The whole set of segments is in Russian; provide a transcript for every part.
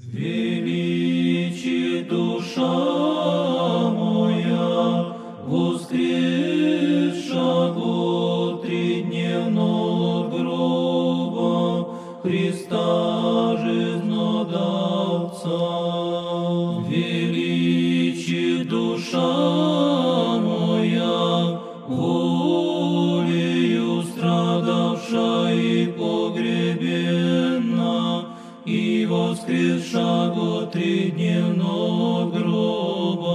Величи душа моя, воскресшего тридневного гроба Христа жизнодавца. Величи и воскресшего тридневного гроба.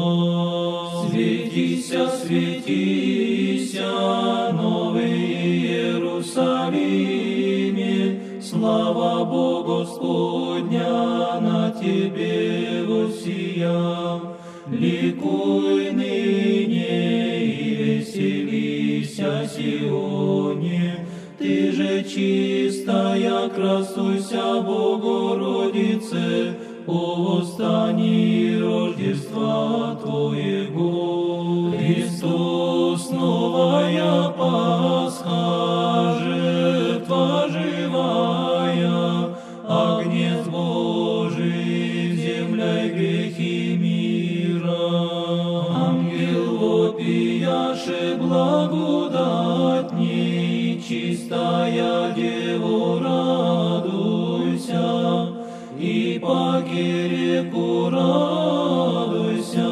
Светися, светися, новый Иерусалиме, слава Богу Господня на тебе воссия. Ликуй ныне и веселися Сионе, ты же чистая, красуйся, Богородице, о восстании Рождества Твоего. Христос, новая Пасха, жертва живая, Агнец Божий, земля и грехи мира. Ангел вопияше благодатней, чистая Дева, радуйся, и по реку радуйся,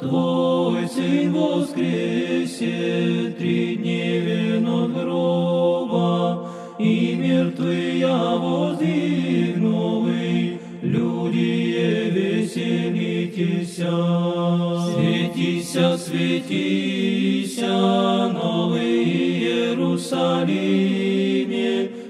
Твой Сын воскресе, три дневен от гроба, и мертвые воздвигновы, люди веселитеся. Светися, светися, новый Иерусалиме,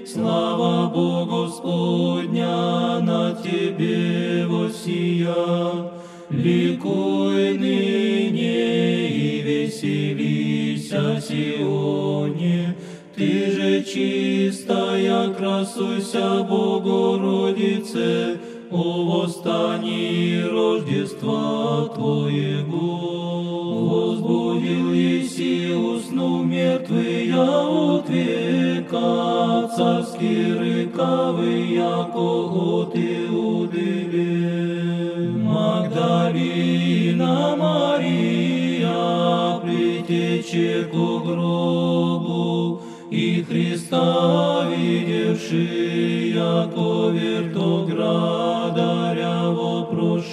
слава Богу Господня на тебе воссия. Ликуй ныне и веселися, Сионе, ты же чистая, красуйся, Богородице, о восстании Рождества Твоего. Возбудил еси усну мертвые от века, царские рыкавы, яко от Иудыле. Магдалина Мария, притече к гробу, и Христа видевши, яко вертоградаря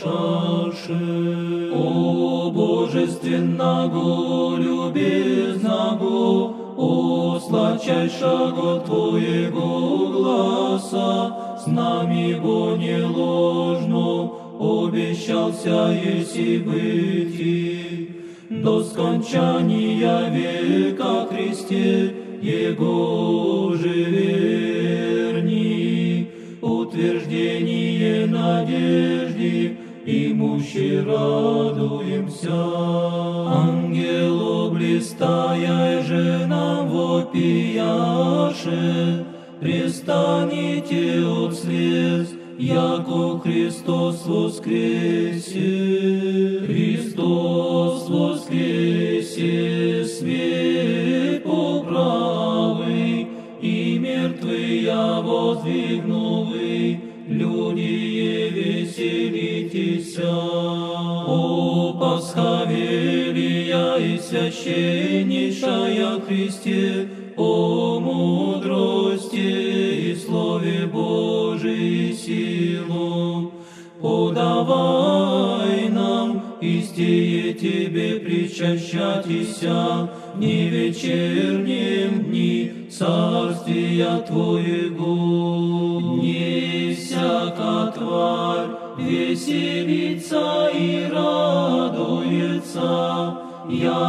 вопрошаше. О божественного, любезного, о сладчайшего Твоего гласа, с нами бо не ложно, обещался еси быти. До скончания века Христе Его же верни, утверждение надежды, имущи радуемся. Ангелу блистая же нам вопияше, престанете от слез, яко Христос воскресе. Христос воскресе, свет поправый, и мертвые воздвигновы, люди веселитесь. О Пасха велия и священнейшая Христе, о мудрости и Слове Божией силу, подавай нам истие Тебе причащатися не вечернем дни царствия Твоего.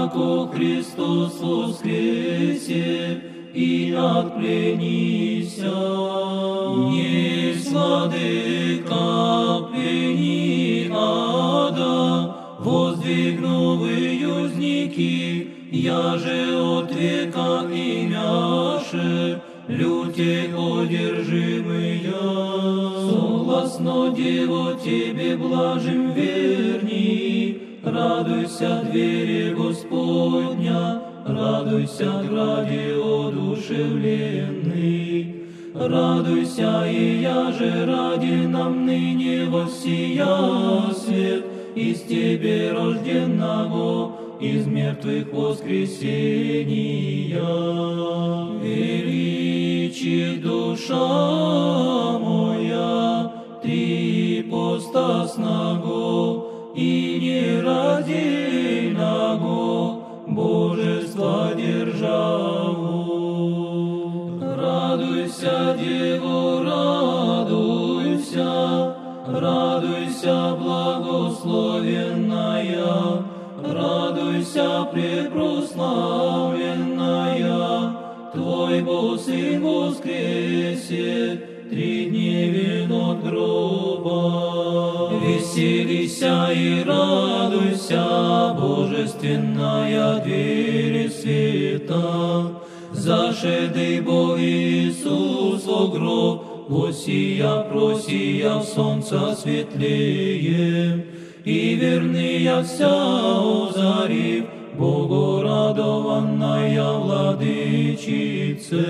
Яко Христос воскресе и отпленися. Не владыка плени ада, воздвигновы юзники, я же от века имяше, люте одержимые. Согласно Деву Тебе блажим верни, радуйся двери Господня, радуйся, граде одушевленный. Радуйся, и я же ради нам ныне воссия свет из Тебе рожденного, из мертвых воскресения. Величие душа моя, Ты постасного и не Божества державу. Радуйся, Деву, радуйся, радуйся, благословенная, радуйся, препрославленная, Твой Бог Сын воскресет, три дневен от гроба. Веселися и радуйся, божественная дверь гроб, Восия, просия солнца светлее, И верная вся озарив, Богу радованная владычице.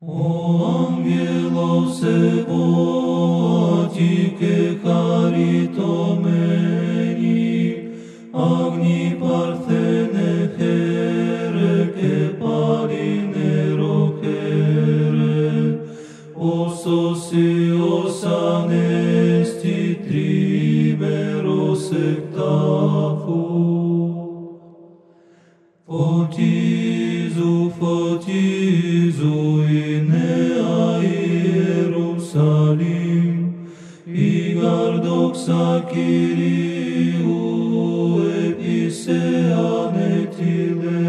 О ангелов сепотике харитомени, Otizu, in inea Ierusalim, Igardoksa Kiriu, episea netile,